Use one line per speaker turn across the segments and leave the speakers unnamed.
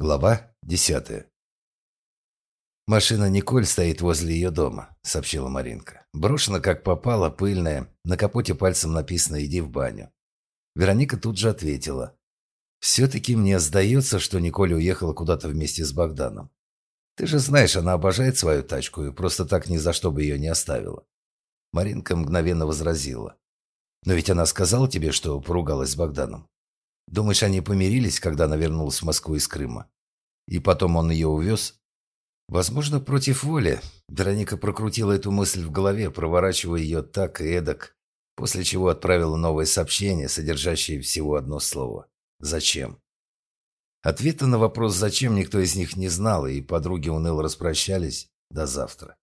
Глава десятая. «Машина Николь стоит возле ее дома», — сообщила Маринка. «Брошена как попало, пыльная. На капоте пальцем написано «Иди в баню». Вероника тут же ответила. «Все-таки мне сдается, что Николь уехала куда-то вместе с Богданом. Ты же знаешь, она обожает свою тачку и просто так ни за что бы ее не оставила». Маринка мгновенно возразила. «Но ведь она сказала тебе, что поругалась с Богданом. Думаешь, они помирились, когда она вернулась в Москву из Крыма? И потом он ее увез? Возможно, против воли. Вероника прокрутила эту мысль в голове, проворачивая ее так и эдак, после чего отправила новое сообщение, содержащее всего одно слово. «Зачем?». Ответа на вопрос «зачем» никто из них не знал, и подруги уныло распрощались до завтра.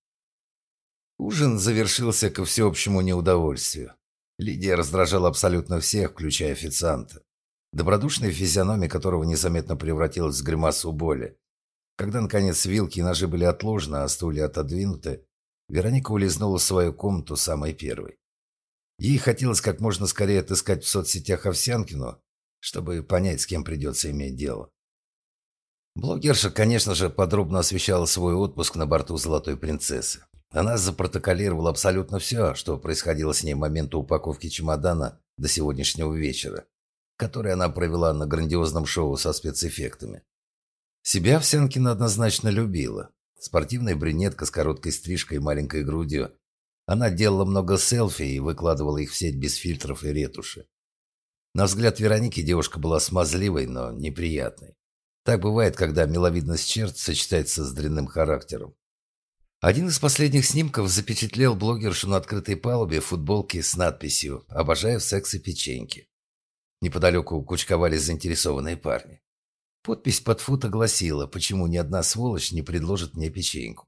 Ужин завершился ко всеобщему неудовольствию. Лидия раздражала абсолютно всех, включая официанта добродушная физиономия которого незаметно превратилась в гримасу боли. Когда, наконец, вилки и ножи были отложены, а стулья отодвинуты, Вероника улизнула в свою комнату самой первой. Ей хотелось как можно скорее отыскать в соцсетях Овсянкину, чтобы понять, с кем придется иметь дело. Блогерша, конечно же, подробно освещала свой отпуск на борту «Золотой принцессы». Она запротоколировала абсолютно все, что происходило с ней в момент упаковки чемодана до сегодняшнего вечера который она провела на грандиозном шоу со спецэффектами. Себя Овсянкина однозначно любила. Спортивная брюнетка с короткой стрижкой и маленькой грудью. Она делала много селфи и выкладывала их в сеть без фильтров и ретуши. На взгляд Вероники девушка была смазливой, но неприятной. Так бывает, когда миловидность черт сочетается с дрянным характером. Один из последних снимков запечатлел блогершу на открытой палубе в футболке с надписью «Обожаю секс и печеньки». Неподалеку кучковались заинтересованные парни. Подпись под фото гласила, почему ни одна сволочь не предложит мне печеньку.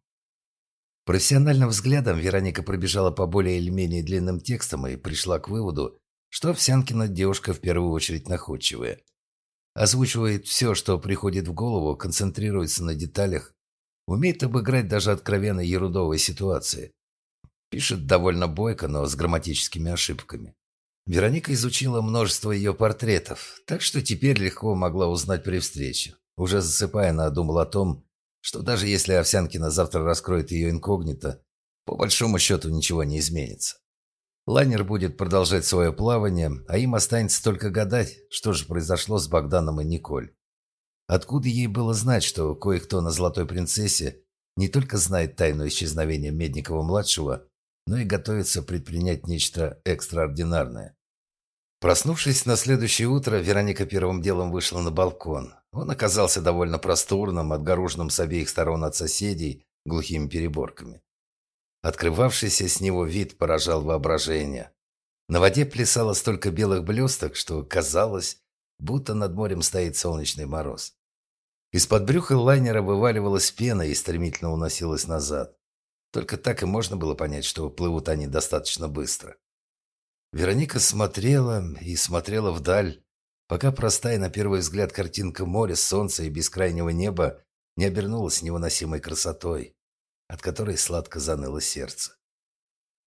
Профессиональным взглядом Вероника пробежала по более или менее длинным текстам и пришла к выводу, что Овсянкина девушка в первую очередь находчивая. Озвучивает все, что приходит в голову, концентрируется на деталях, умеет обыграть даже откровенно ерудовые ситуации. Пишет довольно бойко, но с грамматическими ошибками. Вероника изучила множество ее портретов, так что теперь легко могла узнать при встрече. Уже засыпая, она думала о том, что даже если Овсянкина завтра раскроет ее инкогнито, по большому счету ничего не изменится. Лайнер будет продолжать свое плавание, а им останется только гадать, что же произошло с Богданом и Николь. Откуда ей было знать, что кое-кто на «Золотой принцессе» не только знает тайну исчезновения Медникова-младшего, но и готовится предпринять нечто экстраординарное. Проснувшись на следующее утро, Вероника первым делом вышла на балкон. Он оказался довольно просторным, отгороженным с обеих сторон от соседей глухими переборками. Открывавшийся с него вид поражал воображение. На воде плясало столько белых блесток, что казалось, будто над морем стоит солнечный мороз. Из-под брюха лайнера вываливалась пена и стремительно уносилась назад. Только так и можно было понять, что плывут они достаточно быстро. Вероника смотрела и смотрела вдаль, пока простая на первый взгляд картинка моря, солнца и бескрайнего неба не обернулась невыносимой красотой, от которой сладко заныло сердце.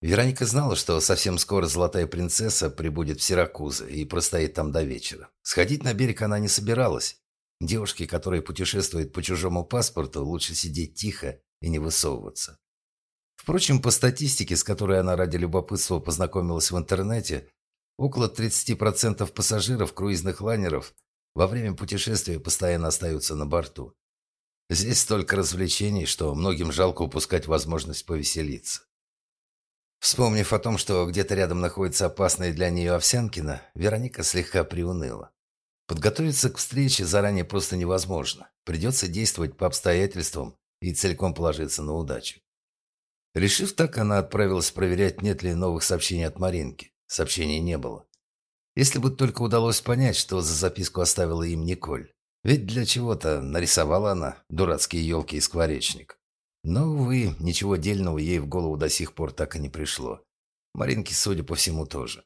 Вероника знала, что совсем скоро золотая принцесса прибудет в Сиракузы и простоит там до вечера. Сходить на берег она не собиралась. Девушке, которая путешествует по чужому паспорту, лучше сидеть тихо и не высовываться. Впрочем, по статистике, с которой она ради любопытства познакомилась в интернете, около 30% пассажиров круизных лайнеров во время путешествия постоянно остаются на борту. Здесь столько развлечений, что многим жалко упускать возможность повеселиться. Вспомнив о том, что где-то рядом находится опасная для нее Овсянкина, Вероника слегка приуныла. Подготовиться к встрече заранее просто невозможно. Придется действовать по обстоятельствам и целиком положиться на удачу. Решив так, она отправилась проверять, нет ли новых сообщений от Маринки. Сообщений не было. Если бы только удалось понять, что за записку оставила им Николь. Ведь для чего-то нарисовала она дурацкие елки и скворечник. Но, увы, ничего дельного ей в голову до сих пор так и не пришло. Маринке, судя по всему, тоже.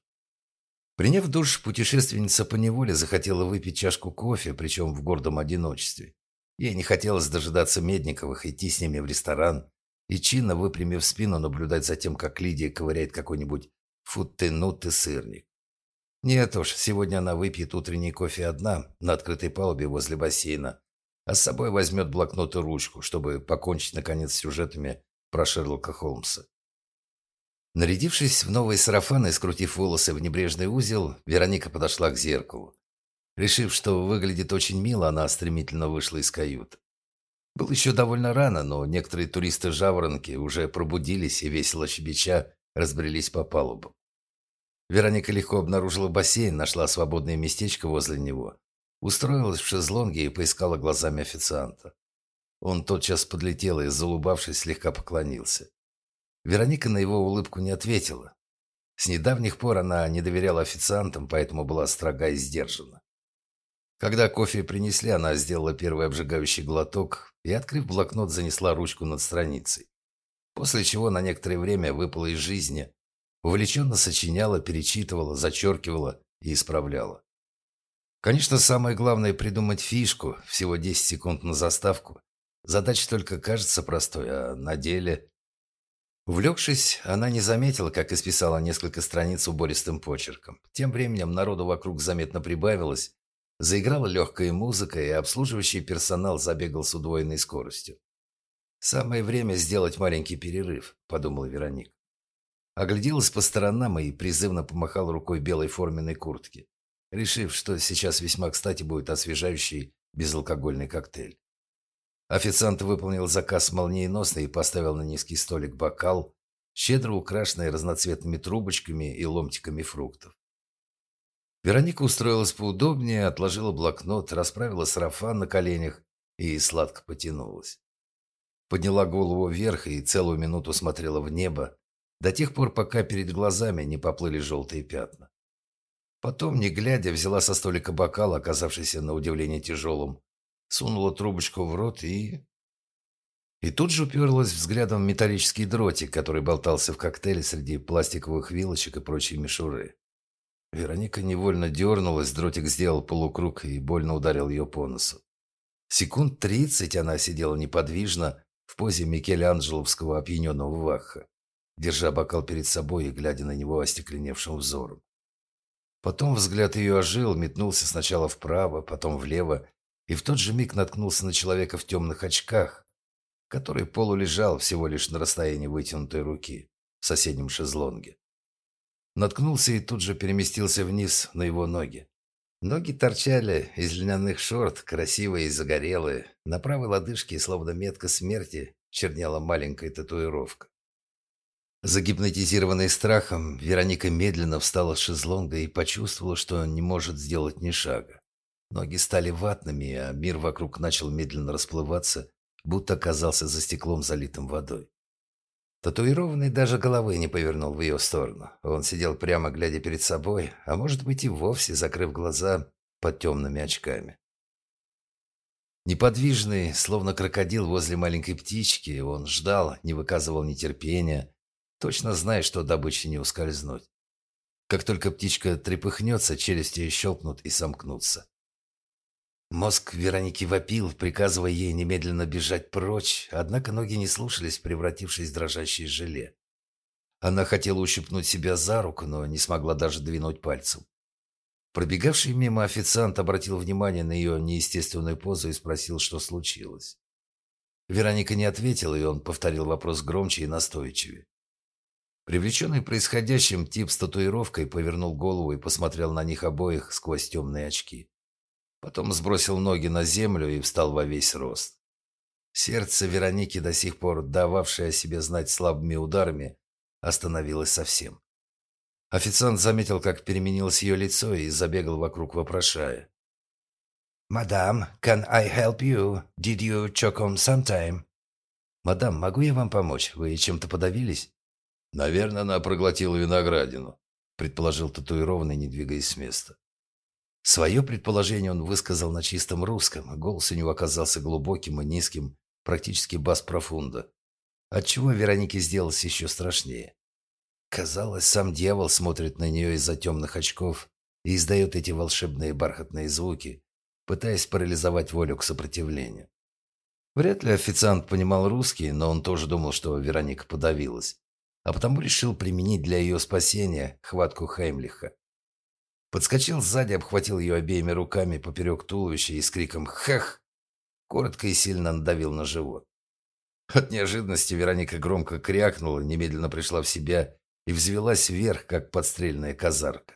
Приняв душ, путешественница по неволе захотела выпить чашку кофе, причем в гордом одиночестве. Ей не хотелось дожидаться Медниковых, идти с ними в ресторан, и чинно, выпрямив спину, наблюдать за тем, как Лидия ковыряет какой-нибудь футты-нутты сырник. Нет уж, сегодня она выпьет утренний кофе одна, на открытой палубе возле бассейна, а с собой возьмет блокнот и ручку, чтобы покончить, наконец, с сюжетами про Шерлока Холмса. Нарядившись в новые сарафаны и скрутив волосы в небрежный узел, Вероника подошла к зеркалу. Решив, что выглядит очень мило, она стремительно вышла из каюты. Было еще довольно рано, но некоторые туристы-жаворонки уже пробудились и, весело щебеча, разбрелись по палубам. Вероника легко обнаружила бассейн, нашла свободное местечко возле него, устроилась в шезлонге и поискала глазами официанта. Он тотчас подлетел и, залубавшись, слегка поклонился. Вероника на его улыбку не ответила. С недавних пор она не доверяла официантам, поэтому была строга и сдержана. Когда кофе принесли, она сделала первый обжигающий глоток и, открыв блокнот, занесла ручку над страницей. После чего на некоторое время выпала из жизни, увлеченно сочиняла, перечитывала, зачеркивала и исправляла. Конечно, самое главное – придумать фишку, всего 10 секунд на заставку. Задача только кажется простой, а на деле Увлекшись, она не заметила, как исписала несколько страниц убористым почерком. Тем временем народу вокруг заметно прибавилось, заиграла легкая музыка, и обслуживающий персонал забегал с удвоенной скоростью. «Самое время сделать маленький перерыв», – подумала Вероника. Огляделась по сторонам и призывно помахала рукой белой форменной куртки, решив, что сейчас весьма кстати будет освежающий безалкогольный коктейль. Официант выполнил заказ молниеносно и поставил на низкий столик бокал, щедро украшенный разноцветными трубочками и ломтиками фруктов. Вероника устроилась поудобнее, отложила блокнот, расправила сарафан на коленях и сладко потянулась. Подняла голову вверх и целую минуту смотрела в небо, до тех пор, пока перед глазами не поплыли желтые пятна. Потом, не глядя, взяла со столика бокал, оказавшийся на удивление тяжелым, сунула трубочку в рот и... И тут же уперлась взглядом в металлический дротик, который болтался в коктейле среди пластиковых вилочек и прочей мишуры. Вероника невольно дернулась, дротик сделал полукруг и больно ударил ее по носу. Секунд тридцать она сидела неподвижно в позе Микеланджеловского опьяненного ваха, держа бокал перед собой и глядя на него остекленевшим взором. Потом взгляд ее ожил, метнулся сначала вправо, потом влево и в тот же миг наткнулся на человека в темных очках, который полулежал всего лишь на расстоянии вытянутой руки в соседнем шезлонге. Наткнулся и тут же переместился вниз на его ноги. Ноги торчали из льняных шорт, красивые и загорелые. На правой лодыжке, словно метка смерти, чернела маленькая татуировка. Загипнотизированный страхом, Вероника медленно встала с шезлонга и почувствовала, что не может сделать ни шага. Ноги стали ватными, а мир вокруг начал медленно расплываться, будто оказался за стеклом, залитым водой. Татуированный даже головы не повернул в ее сторону. Он сидел прямо, глядя перед собой, а может быть и вовсе закрыв глаза под темными очками. Неподвижный, словно крокодил возле маленькой птички, он ждал, не выказывал нетерпения, точно зная, что добыче не ускользнуть. Как только птичка трепыхнется, челюсти щелкнут и сомкнутся. Мозг Вероники вопил, приказывая ей немедленно бежать прочь, однако ноги не слушались, превратившись в дрожащее желе. Она хотела ущипнуть себя за руку, но не смогла даже двинуть пальцем. Пробегавший мимо официант обратил внимание на ее неестественную позу и спросил, что случилось. Вероника не ответила, и он повторил вопрос громче и настойчивее. Привлеченный происходящим, тип с татуировкой повернул голову и посмотрел на них обоих сквозь темные очки. Потом сбросил ноги на землю и встал во весь рост. Сердце Вероники, до сих пор дававшее о себе знать слабыми ударами, остановилось совсем. Официант заметил, как переменилось ее лицо и забегал вокруг, вопрошая. «Мадам, can I help you? Did you choke on sometime?» «Мадам, могу я вам помочь? Вы чем-то подавились?» «Наверное, она проглотила виноградину», — предположил татуированный, не двигаясь с места. Свое предположение он высказал на чистом русском, голос у него оказался глубоким и низким, практически бас-профунда, отчего Веронике сделалось еще страшнее. Казалось, сам дьявол смотрит на нее из-за темных очков и издает эти волшебные бархатные звуки, пытаясь парализовать волю к сопротивлению. Вряд ли официант понимал русский, но он тоже думал, что Вероника подавилась, а потому решил применить для ее спасения хватку Хеймлиха. Подскочил сзади, обхватил ее обеими руками поперек туловища и с криком «Хах!» коротко и сильно надавил на живот. От неожиданности Вероника громко крякнула, немедленно пришла в себя и взвелась вверх, как подстрельная казарка.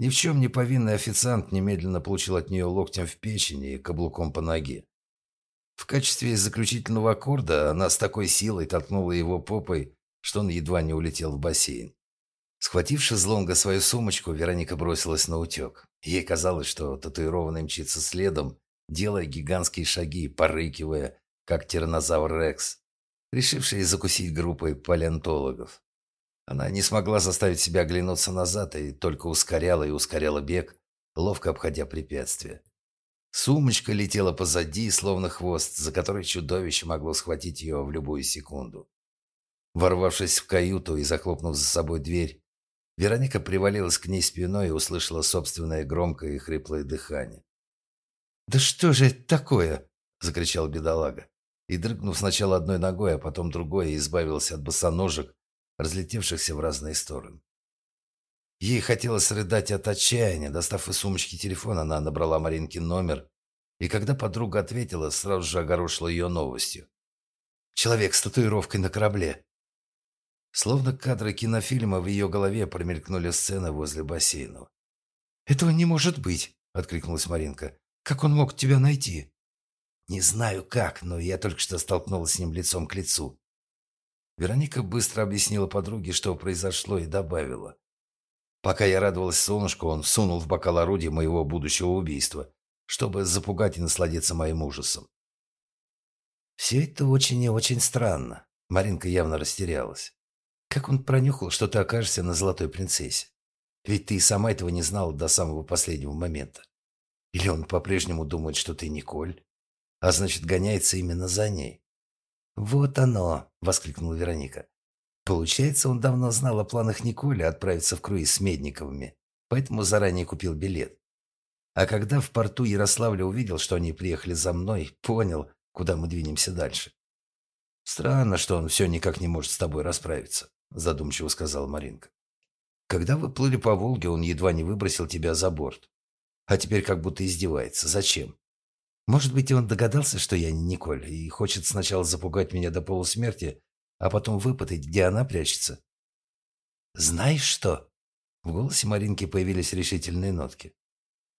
Ни в чем не повинный официант немедленно получил от нее локтем в печени и каблуком по ноге. В качестве заключительного аккорда она с такой силой толкнула его попой, что он едва не улетел в бассейн. Схвативши злонга свою сумочку, Вероника бросилась на утек. Ей казалось, что татуированный мчится следом, делая гигантские шаги, порыкивая, как тиранозавр Рекс, решивший закусить группой палеонтологов. Она не смогла заставить себя оглянуться назад и только ускоряла и ускоряла бег, ловко обходя препятствия. Сумочка летела позади, словно хвост, за который чудовище могло схватить ее в любую секунду. Ворвавшись в каюту и захлопнув за собой дверь, Вероника привалилась к ней спиной и услышала собственное громкое и хриплое дыхание. «Да что же это такое?» – закричал бедолага. И, дрыгнув сначала одной ногой, а потом другой, избавился от босоножек, разлетевшихся в разные стороны. Ей хотелось рыдать от отчаяния. Достав из сумочки телефон, она набрала Маринкин номер, и когда подруга ответила, сразу же огорошила ее новостью. «Человек с татуировкой на корабле». Словно кадры кинофильма в ее голове промелькнули сцены возле бассейна. «Этого не может быть!» – откликнулась Маринка. «Как он мог тебя найти?» «Не знаю как, но я только что столкнулась с ним лицом к лицу. Вероника быстро объяснила подруге, что произошло, и добавила. Пока я радовалась солнышку, он сунул в бокал орудие моего будущего убийства, чтобы запугать и насладиться моим ужасом. Все это очень и очень странно. Маринка явно растерялась. Как он пронюхал, что ты окажешься на золотой принцессе? Ведь ты и сама этого не знала до самого последнего момента. Или он по-прежнему думает, что ты Николь, а значит, гоняется именно за ней? «Вот оно!» – воскликнула Вероника. Получается, он давно знал о планах Николя отправиться в круиз с Медниковыми, поэтому заранее купил билет. А когда в порту Ярославля увидел, что они приехали за мной, понял, куда мы двинемся дальше. «Странно, что он все никак не может с тобой расправиться», – задумчиво сказала Маринка. «Когда вы плыли по Волге, он едва не выбросил тебя за борт. А теперь как будто издевается. Зачем? Может быть, он догадался, что я не Николь, и хочет сначала запугать меня до полусмерти, а потом выпытать, где она прячется. «Знаешь что?» В голосе Маринки появились решительные нотки.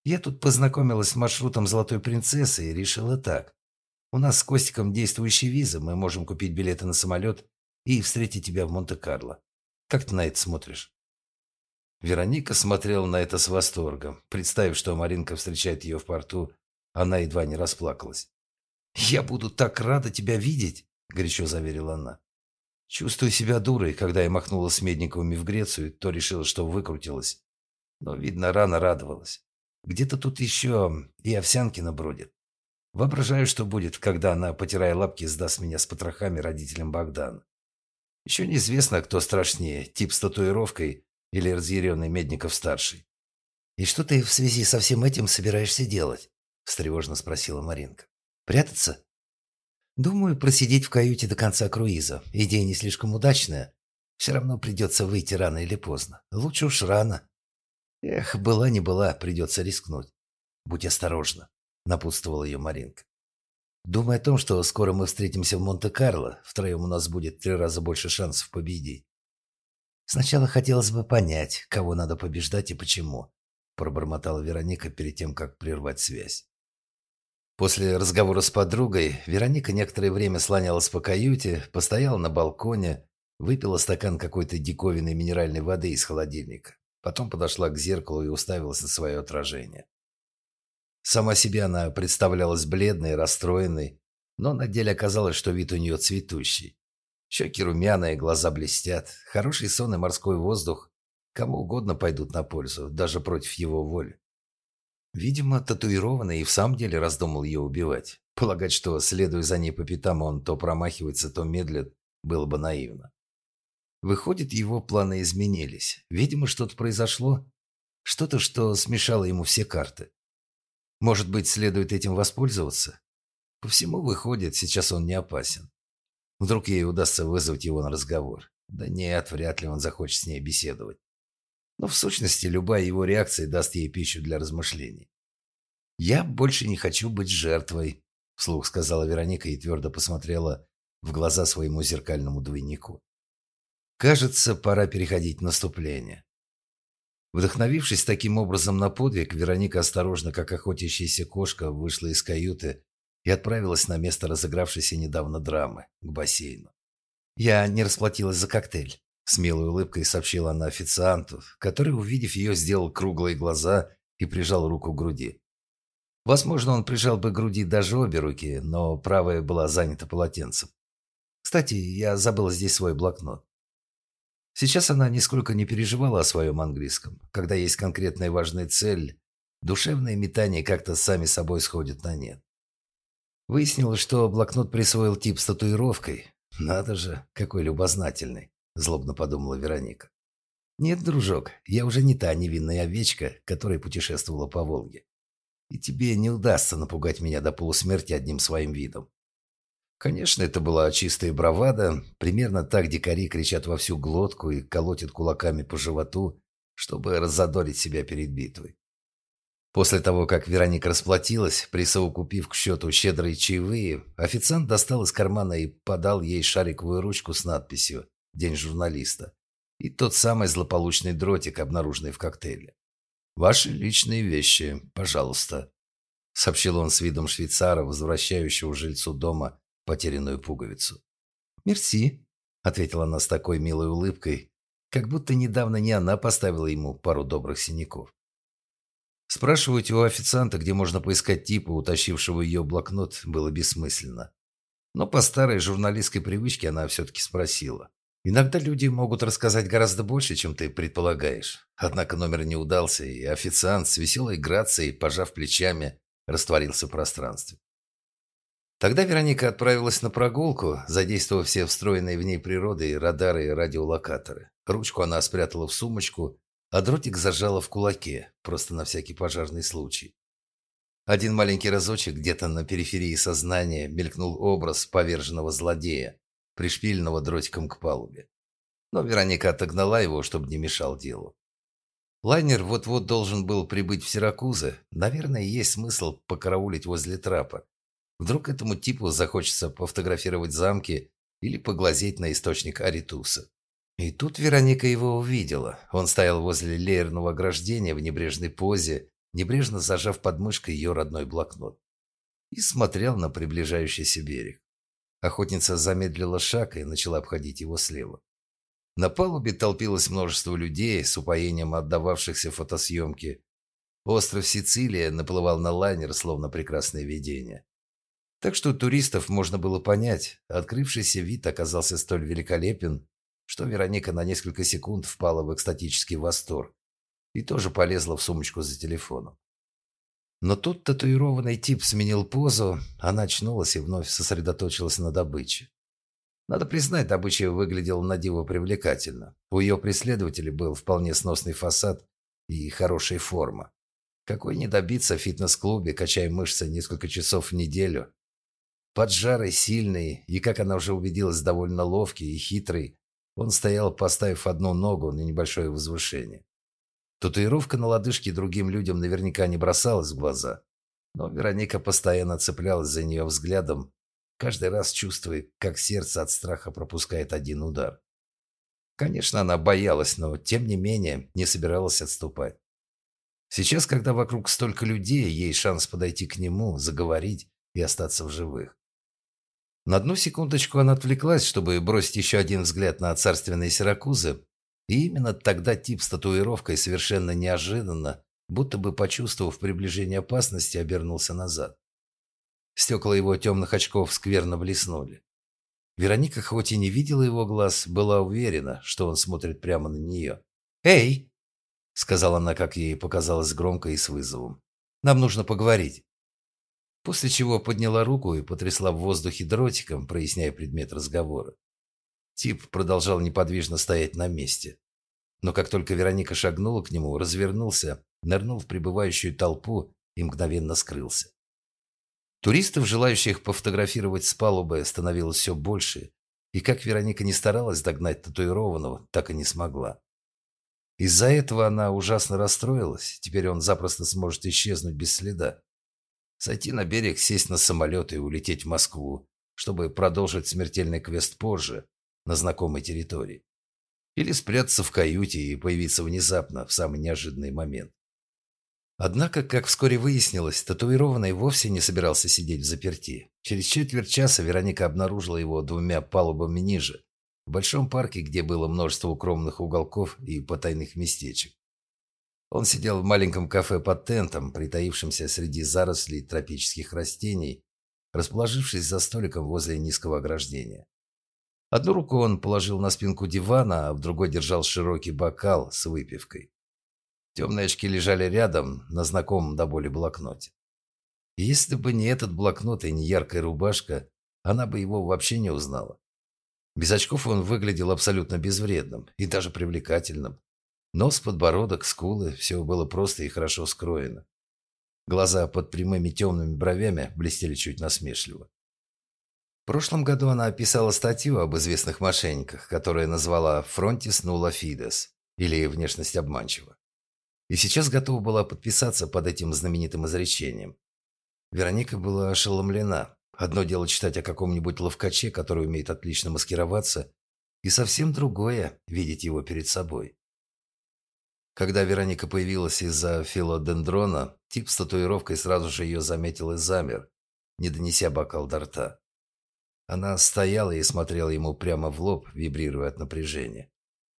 «Я тут познакомилась с маршрутом «Золотой принцессы» и решила так. У нас с Костиком действующая виза, мы можем купить билеты на самолет и встретить тебя в Монте-Карло. Как ты на это смотришь?» Вероника смотрела на это с восторгом, представив, что Маринка встречает ее в порту она едва не расплакалась. «Я буду так рада тебя видеть!» – горячо заверила она. Чувствую себя дурой, когда я махнула с Медниковыми в Грецию, то решила, что выкрутилась. Но, видно, рано радовалась. Где-то тут еще и Овсянкина бродит. Воображаю, что будет, когда она, потирая лапки, сдаст меня с потрохами родителям Богдана. Еще неизвестно, кто страшнее, тип с татуировкой или разъяренный Медников-старший. «И что ты в связи со всем этим собираешься делать?» встревоженно спросила Маринка. Прятаться? Думаю, просидеть в каюте до конца круиза. Идея не слишком удачная. Все равно придется выйти рано или поздно. Лучше уж рано. Эх, была не была, придется рискнуть. Будь осторожна, напутствовала ее Маринка. Думай о том, что скоро мы встретимся в Монте-Карло. Втроем у нас будет три раза больше шансов победить. Сначала хотелось бы понять, кого надо побеждать и почему, пробормотала Вероника перед тем, как прервать связь. После разговора с подругой Вероника некоторое время слонялась по каюте, постояла на балконе, выпила стакан какой-то диковинной минеральной воды из холодильника. Потом подошла к зеркалу и уставилась на свое отражение. Сама себе она представлялась бледной, расстроенной, но на деле оказалось, что вид у нее цветущий. Щеки румяные, глаза блестят, хороший сон и морской воздух кому угодно пойдут на пользу, даже против его воли. Видимо, татуированный и в самом деле раздумал ее убивать. Полагать, что, следуя за ней по пятам, он то промахивается, то медлит, было бы наивно. Выходит, его планы изменились. Видимо, что-то произошло. Что-то, что смешало ему все карты. Может быть, следует этим воспользоваться? По всему выходит, сейчас он не опасен. Вдруг ей удастся вызвать его на разговор. Да нет, вряд ли он захочет с ней беседовать. Но в сущности любая его реакция даст ей пищу для размышлений. «Я больше не хочу быть жертвой», – вслух сказала Вероника и твердо посмотрела в глаза своему зеркальному двойнику. «Кажется, пора переходить в наступление». Вдохновившись таким образом на подвиг, Вероника осторожно, как охотящаяся кошка, вышла из каюты и отправилась на место разыгравшейся недавно драмы, к бассейну. «Я не расплатилась за коктейль», – с милой улыбкой сообщила она официанту, который, увидев ее, сделал круглые глаза и прижал руку к груди. Возможно, он прижал бы к груди даже обе руки, но правая была занята полотенцем. Кстати, я забыла здесь свой блокнот. Сейчас она нисколько не переживала о своем английском. Когда есть конкретная важная цель, душевные метания как-то сами собой сходят на нет. Выяснилось, что блокнот присвоил тип с татуировкой. Надо же, какой любознательный, злобно подумала Вероника. Нет, дружок, я уже не та невинная овечка, которая путешествовала по Волге и тебе не удастся напугать меня до полусмерти одним своим видом. Конечно, это была чистая бравада. Примерно так дикари кричат во всю глотку и колотят кулаками по животу, чтобы раззадорить себя перед битвой. После того, как Вероника расплатилась, присовокупив к счету щедрые чаевые, официант достал из кармана и подал ей шариковую ручку с надписью «День журналиста» и тот самый злополучный дротик, обнаруженный в коктейле. «Ваши личные вещи, пожалуйста», — сообщил он с видом швейцара, возвращающего жильцу дома потерянную пуговицу. «Мерси», — ответила она с такой милой улыбкой, как будто недавно не она поставила ему пару добрых синяков. Спрашивать у официанта, где можно поискать типа, утащившего ее блокнот, было бессмысленно. Но по старой журналистской привычке она все-таки спросила. Иногда люди могут рассказать гораздо больше, чем ты предполагаешь. Однако номер не удался, и официант с веселой грацией, пожав плечами, растворился в пространстве. Тогда Вероника отправилась на прогулку, задействовав все встроенные в ней природы, радары и радиолокаторы. Ручку она спрятала в сумочку, а дротик зажала в кулаке, просто на всякий пожарный случай. Один маленький разочек где-то на периферии сознания мелькнул образ поверженного злодея, пришпиленного дротиком к палубе. Но Вероника отогнала его, чтобы не мешал делу. Лайнер вот-вот должен был прибыть в Сиракузы. Наверное, есть смысл покараулить возле трапа. Вдруг этому типу захочется пофотографировать замки или поглазеть на источник Аритуса. И тут Вероника его увидела. Он стоял возле леерного ограждения в небрежной позе, небрежно зажав под мышкой ее родной блокнот. И смотрел на приближающийся берег. Охотница замедлила шаг и начала обходить его слева. На палубе толпилось множество людей, с упоением отдававшихся фотосъемке. Остров Сицилия наплывал на лайнер, словно прекрасное видение. Так что туристов можно было понять. Открывшийся вид оказался столь великолепен, что Вероника на несколько секунд впала в экстатический восторг и тоже полезла в сумочку за телефоном. Но тут татуированный тип сменил позу, она очнулась и вновь сосредоточилась на добыче. Надо признать, добыча выглядела на диво привлекательно. У ее преследователей был вполне сносный фасад и хорошая форма. Какой не добиться в фитнес-клубе, качая мышцы несколько часов в неделю. Поджарый, сильный и, как она уже убедилась, довольно ловкий и хитрый, он стоял, поставив одну ногу на небольшое возвышение. Татуировка на лодыжке другим людям наверняка не бросалась в глаза, но Вероника постоянно цеплялась за нее взглядом, каждый раз чувствуя, как сердце от страха пропускает один удар. Конечно, она боялась, но тем не менее не собиралась отступать. Сейчас, когда вокруг столько людей, ей шанс подойти к нему, заговорить и остаться в живых. На одну секундочку она отвлеклась, чтобы бросить еще один взгляд на царственные Сиракузы, и именно тогда тип с татуировкой совершенно неожиданно, будто бы почувствовав приближение опасности, обернулся назад. Стекла его темных очков скверно блеснули. Вероника, хоть и не видела его глаз, была уверена, что он смотрит прямо на нее. «Эй!» — сказала она, как ей показалось громко и с вызовом. «Нам нужно поговорить». После чего подняла руку и потрясла в воздухе дротиком, проясняя предмет разговора. Тип продолжал неподвижно стоять на месте. Но как только Вероника шагнула к нему, развернулся, нырнул в прибывающую толпу и мгновенно скрылся. Туристов, желающих пофотографировать с палубы, становилось все больше, и как Вероника не старалась догнать татуированного, так и не смогла. Из-за этого она ужасно расстроилась, теперь он запросто сможет исчезнуть без следа. Сойти на берег, сесть на самолет и улететь в Москву, чтобы продолжить смертельный квест позже, на знакомой территории. Или спрятаться в каюте и появиться внезапно, в самый неожиданный момент. Однако, как вскоре выяснилось, татуированный вовсе не собирался сидеть в заперти. Через четверть часа Вероника обнаружила его двумя палубами ниже, в большом парке, где было множество укромных уголков и потайных местечек. Он сидел в маленьком кафе под тентом, притаившемся среди зарослей тропических растений, расположившись за столиком возле низкого ограждения. Одну руку он положил на спинку дивана, а в другой держал широкий бокал с выпивкой. Темные очки лежали рядом на знакомом до боли блокноте. И если бы не этот блокнот и не яркая рубашка, она бы его вообще не узнала. Без очков он выглядел абсолютно безвредным и даже привлекательным. Нос, подбородок, скулы – все было просто и хорошо скроено. Глаза под прямыми темными бровями блестели чуть насмешливо. В прошлом году она описала статью об известных мошенниках, которая назвала «Фронтис нула фидес» или «Внешность обманчива». И сейчас готова была подписаться под этим знаменитым изречением. Вероника была ошеломлена. Одно дело читать о каком-нибудь ловкаче, который умеет отлично маскироваться, и совсем другое – видеть его перед собой. Когда Вероника появилась из-за филодендрона, тип с татуировкой сразу же ее заметил и замер, не донеся бокал до рта. Она стояла и смотрела ему прямо в лоб, вибрируя от напряжения.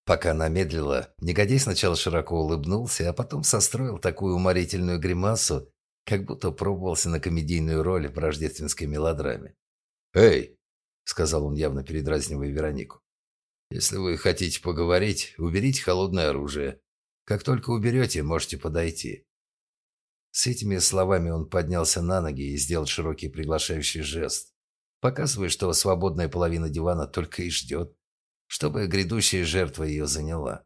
Пока она медлила, негодяй сначала широко улыбнулся, а потом состроил такую уморительную гримасу, как будто пробовался на комедийную роль в рождественской мелодраме. «Эй!» — сказал он, явно передразнивая Веронику. «Если вы хотите поговорить, уберите холодное оружие. Как только уберете, можете подойти». С этими словами он поднялся на ноги и сделал широкий приглашающий жест, показывая, что свободная половина дивана только и ждет, чтобы грядущая жертва ее заняла.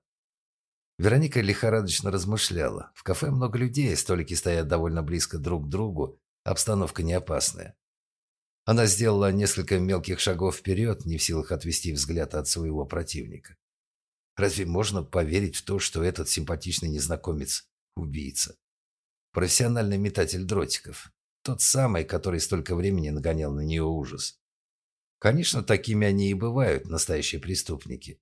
Вероника лихорадочно размышляла. В кафе много людей, столики стоят довольно близко друг к другу, обстановка не опасная. Она сделала несколько мелких шагов вперед, не в силах отвести взгляд от своего противника. Разве можно поверить в то, что этот симпатичный незнакомец – убийца? Профессиональный метатель дротиков. Тот самый, который столько времени нагонял на нее ужас. Конечно, такими они и бывают, настоящие преступники.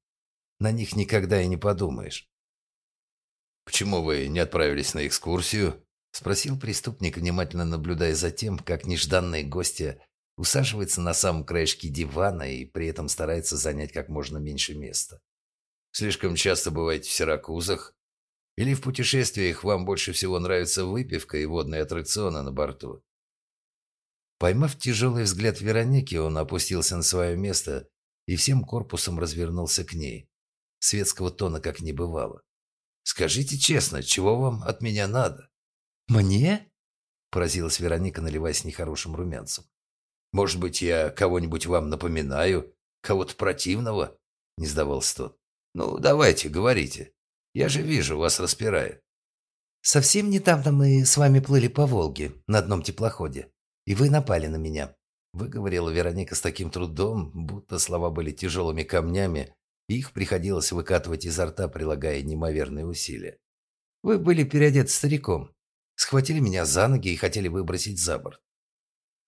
На них никогда и не подумаешь. «Почему вы не отправились на экскурсию?» – спросил преступник, внимательно наблюдая за тем, как нежданные гости усаживаются на самом краешке дивана и при этом старается занять как можно меньше места. Слишком часто бываете в Сиракузах? Или в путешествиях вам больше всего нравится выпивка и водные аттракционы на борту? Поймав тяжелый взгляд Вероники, он опустился на свое место и всем корпусом развернулся к ней. Светского тона как не бывало. «Скажите честно, чего вам от меня надо?»
«Мне?»
– поразилась Вероника, наливаясь нехорошим румянцем. «Может быть, я кого-нибудь вам напоминаю? Кого-то противного?» – не сдавался тот. «Ну, давайте, говорите. Я же вижу, вас распирает».
«Совсем недавно мы с вами плыли по Волге на одном теплоходе, и вы напали на меня», – выговорила Вероника с таким трудом, будто слова были тяжелыми камнями, и их приходилось выкатывать изо рта, прилагая неимоверные усилия. «Вы были переодеты стариком, схватили меня за ноги и хотели выбросить за борт».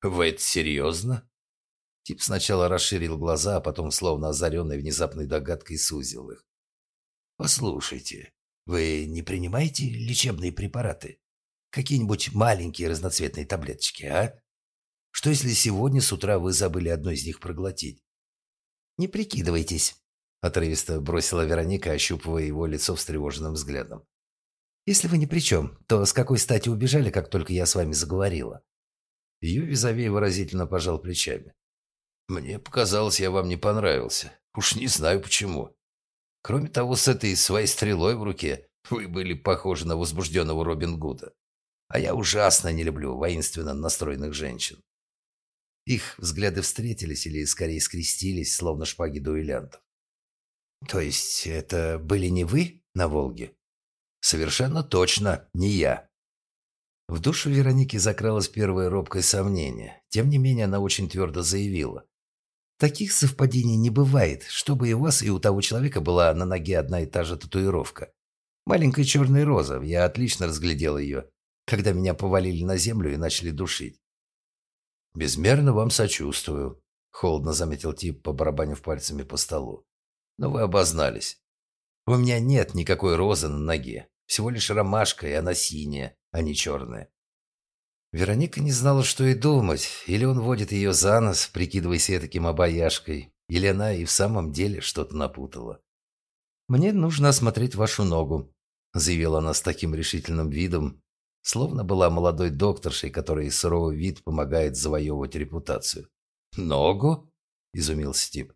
«Вы это серьезно?» Тип сначала расширил глаза, а потом, словно озаренный внезапной догадкой, сузил их. «Послушайте, вы не принимаете лечебные препараты? Какие-нибудь маленькие разноцветные таблеточки, а? Что если сегодня с утра вы забыли одну из них проглотить?»
«Не прикидывайтесь», — отрывисто бросила Вероника, ощупывая его лицо встревоженным взглядом. «Если вы ни при чем, то с какой стати убежали, как только я с вами заговорила?»
Ее визави выразительно пожал плечами. Мне показалось, я вам не понравился. Уж не знаю почему. Кроме того, с этой своей стрелой в руке вы были похожи на возбужденного Робин Гуда. А я ужасно не люблю воинственно настроенных женщин. Их взгляды встретились или скорее скрестились, словно шпаги дуэлянтов. То есть это были не вы на Волге? Совершенно точно не я. В душу Вероники закралось первое робкое сомнение. Тем не менее, она очень твердо заявила.
Таких совпадений не бывает, чтобы и у вас, и у того человека была на ноге одна и та же татуировка. Маленькая черная роза, я отлично разглядел ее. когда меня повалили на землю и начали душить.
«Безмерно вам сочувствую», — холодно заметил тип, побарабанив пальцами по столу. «Но вы обознались. У меня нет никакой розы на ноге. Всего лишь ромашка, и она синяя, а не черная».
Вероника не знала, что и думать. Или он водит ее за нос, прикидываясь таким обаяшкой, или она и в самом деле что-то напутала. «Мне нужно осмотреть вашу ногу», — заявила она с таким решительным видом, словно была молодой докторшей, которой суровый вид помогает завоевывать репутацию.
«Ногу?»
– изумился Стив.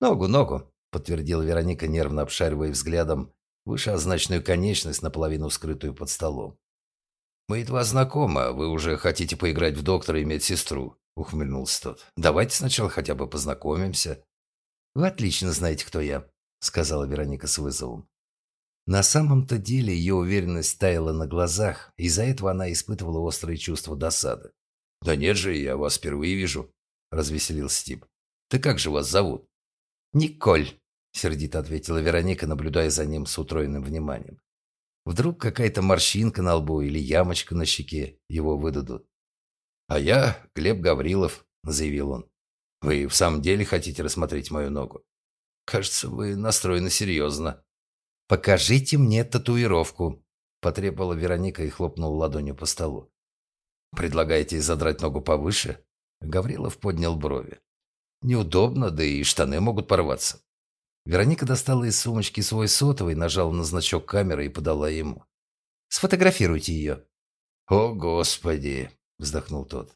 «Ногу, ногу», – подтвердила Вероника, нервно обшаривая взглядом вышеозначенную конечность, наполовину скрытую под столом.
«Мы едва знакомы, вы уже хотите поиграть в доктора и медсестру», – ухмыльнулся тот. «Давайте сначала хотя бы познакомимся».
«Вы отлично знаете, кто я», – сказала Вероника с вызовом. На самом-то деле ее уверенность таяла на глазах, из-за этого она испытывала острые чувства досады.
«Да нет же, я вас впервые вижу», – развеселился Стив. «Ты как же вас зовут?»
«Николь», – сердито ответила Вероника, наблюдая за ним с утроенным вниманием. Вдруг какая-то морщинка на лбу или ямочка на щеке его выдадут.
«А я Глеб Гаврилов», – заявил он. «Вы в самом деле хотите рассмотреть мою ногу? Кажется, вы настроены серьезно».
«Покажите мне татуировку», – потребовала Вероника и хлопнула ладонью по столу.
«Предлагаете задрать ногу повыше?» Гаврилов поднял брови. «Неудобно, да и штаны могут порваться».
Вероника достала из сумочки свой сотовый, нажала на значок камеры и подала ему. «Сфотографируйте ее».
«О, Господи!» – вздохнул тот.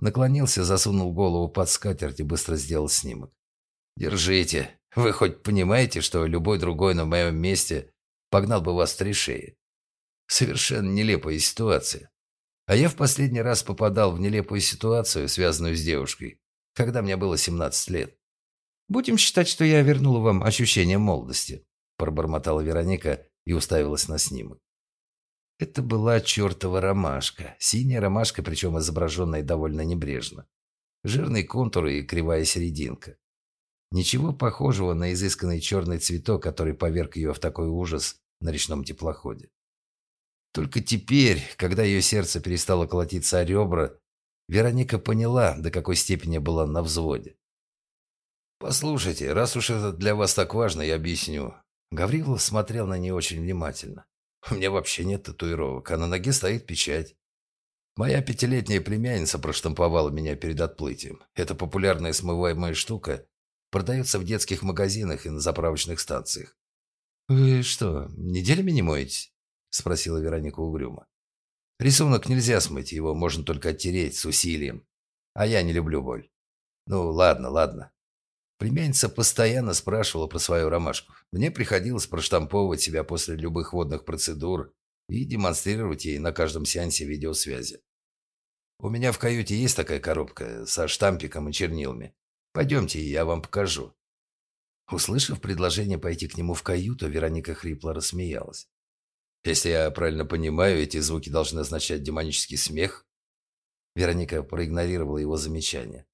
Наклонился, засунул голову под скатерть и быстро сделал снимок.
«Держите. Вы хоть понимаете, что любой другой на моем месте погнал бы вас три шеи? Совершенно нелепая ситуация. А я в последний раз попадал в нелепую ситуацию, связанную с девушкой, когда мне было 17 лет.
«Будем считать, что я вернула вам ощущение молодости», пробормотала Вероника и уставилась на снимок. Это была чертова ромашка. Синяя ромашка, причем изображенная довольно небрежно. Жирный контур и кривая серединка. Ничего похожего на изысканный черный цветок, который поверг ее в такой ужас на речном теплоходе. Только теперь, когда ее сердце перестало колотиться о ребра, Вероника поняла, до какой степени была на взводе.
«Послушайте, раз уж это для вас так важно, я объясню».
Гаврилов смотрел на нее очень внимательно.
«У меня вообще нет татуировок, а на ноге стоит печать. Моя пятилетняя племянница проштамповала меня перед отплытием. Это популярная смываемая штука, Продается в детских магазинах и на заправочных станциях.
«Вы что, неделями не моетесь?» – спросила Вероника угрюмо.
«Рисунок нельзя смыть, его можно только оттереть с усилием. А я не люблю боль. Ну, ладно, ладно». Племянница постоянно спрашивала про свою ромашку. Мне приходилось проштамповывать себя после любых водных процедур и демонстрировать ей на каждом сеансе видеосвязи. У меня в каюте есть такая коробка со штампиком и чернилами. Пойдемте, я вам покажу».
Услышав предложение пойти к нему в каюту, Вероника хрипло рассмеялась.
«Если я правильно понимаю, эти звуки должны означать демонический смех?»
Вероника проигнорировала его замечание.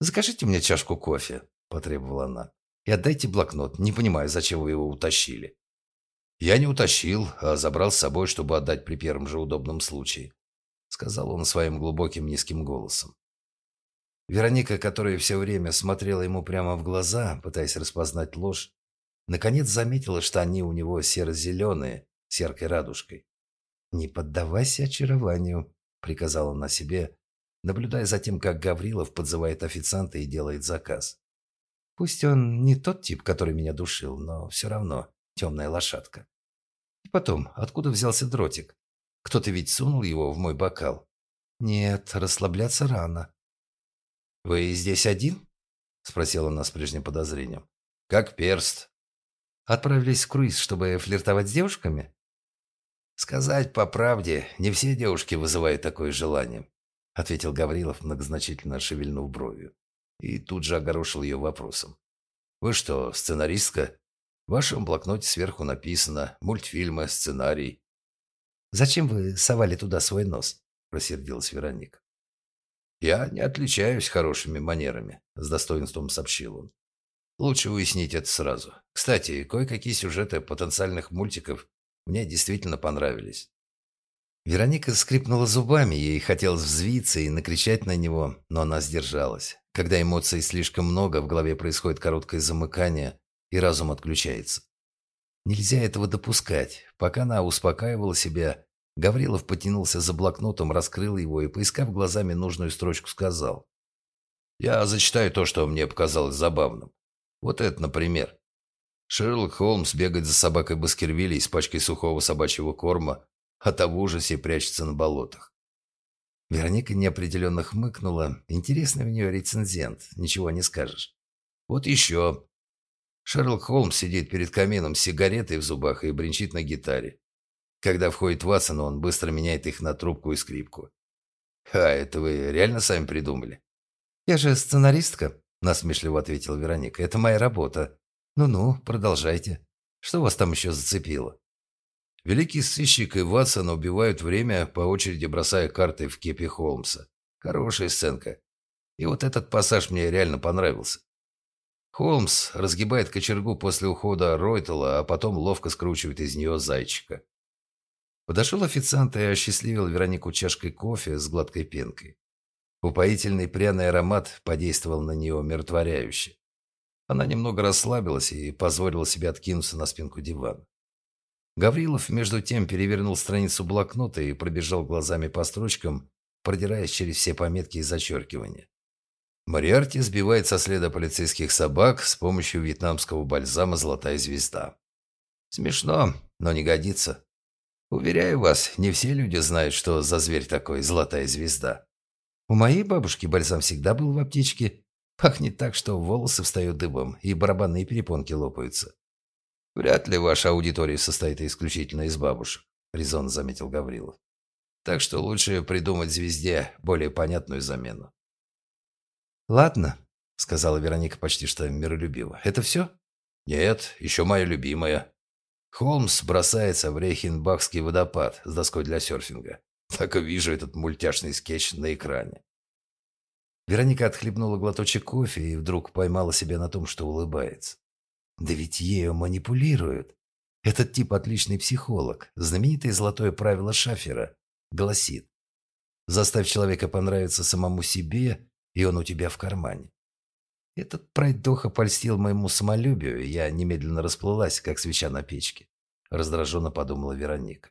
«Закажите мне чашку кофе», – потребовала она. «И отдайте блокнот. Не понимаю, зачем вы его утащили».
«Я не утащил, а забрал с собой, чтобы отдать при первом же удобном случае», – сказал он своим глубоким низким голосом.
Вероника, которая все время смотрела ему прямо в глаза, пытаясь распознать ложь, наконец заметила, что они у него серо-зеленые, яркой радужкой. «Не поддавайся очарованию», — приказала она себе, наблюдая за тем, как Гаврилов подзывает официанта и делает заказ. «Пусть он не тот тип, который меня душил, но все равно темная лошадка. И потом, откуда взялся дротик? Кто-то ведь сунул его в мой бокал. Нет, расслабляться рано.
«Вы здесь один?» – спросила она с прежним подозрением. «Как перст».
«Отправились в круиз, чтобы флиртовать с девушками?»
«Сказать по правде, не все девушки вызывают такое желание», – ответил Гаврилов, многозначительно шевельнув бровью. И тут же огорошил ее вопросом. «Вы что, сценаристка? В вашем блокноте сверху написано «мультфильмы, сценарий».
«Зачем вы совали туда свой нос?» – рассердилась Вероника.
«Я не отличаюсь хорошими манерами», – с достоинством сообщил он. «Лучше уяснить это сразу. Кстати, кое-какие сюжеты потенциальных мультиков мне действительно понравились». Вероника скрипнула зубами, ей хотелось взвиться и накричать на него, но она сдержалась. Когда эмоций слишком много, в голове происходит короткое замыкание, и разум отключается. Нельзя этого допускать. Пока она успокаивала себя, Гаврилов потянулся за блокнотом, раскрыл его и, поискав глазами нужную строчку, сказал. «Я зачитаю то, что мне показалось забавным. Вот это, например. Шерлок Холмс бегает за собакой Баскервилей с пачкой сухого собачьего корма, а та в ужасе прячется на болотах. Вероника неопределенно хмыкнула. Интересный у нее рецензент, ничего не скажешь. Вот еще. Шерлок Холмс сидит перед камином с сигаретой в зубах и бренчит на гитаре. Когда входит Ватсон, он быстро меняет их на трубку и скрипку. «А, это вы реально сами придумали?»
«Я же сценаристка», – насмешливо ответила Вероника. «Это моя работа. Ну-ну, продолжайте. Что вас там еще зацепило?»
Великий сыщик и Ватсон убивают время, по очереди бросая карты в кепи Холмса. Хорошая сценка. И вот этот пассаж мне реально понравился. Холмс разгибает кочергу после ухода Ройтела, а потом ловко скручивает из нее зайчика. Подошел официант и осчастливил Веронику чашкой кофе с гладкой пенкой. Упоительный пряный аромат подействовал на нее умиротворяюще. Она немного расслабилась и позволила себе откинуться на спинку дивана. Гаврилов, между тем, перевернул страницу блокнота и пробежал глазами по строчкам, продираясь через все пометки и зачеркивания. Мариарти сбивает со следа полицейских собак с помощью вьетнамского бальзама «Золотая звезда». Смешно, но не годится. Уверяю вас, не все люди знают, что за зверь такой золотая звезда. У моей бабушки бальзам всегда был в аптечке. Пахнет так, что волосы встают дыбом и барабанные перепонки лопаются. Вряд ли ваша аудитория состоит исключительно из бабушек, резонно заметил Гаврилов. Так что лучше придумать звезде более понятную замену.
«Ладно», — сказала Вероника почти что миролюбиво. «Это все?»
«Нет, еще моя любимая», Холмс бросается в Рейхенбахский водопад с доской для серфинга. Так и вижу этот мультяшный скетч на экране.
Вероника отхлебнула глоточек кофе и вдруг поймала себя на том, что улыбается. Да ведь ею манипулируют. Этот тип отличный психолог. Знаменитое золотое правило Шафера гласит «Заставь человека понравиться самому себе, и он у тебя в кармане». Этот пройдоха польстил моему самолюбию, и я немедленно расплылась, как свеча на печке. Раздраженно подумала Вероника.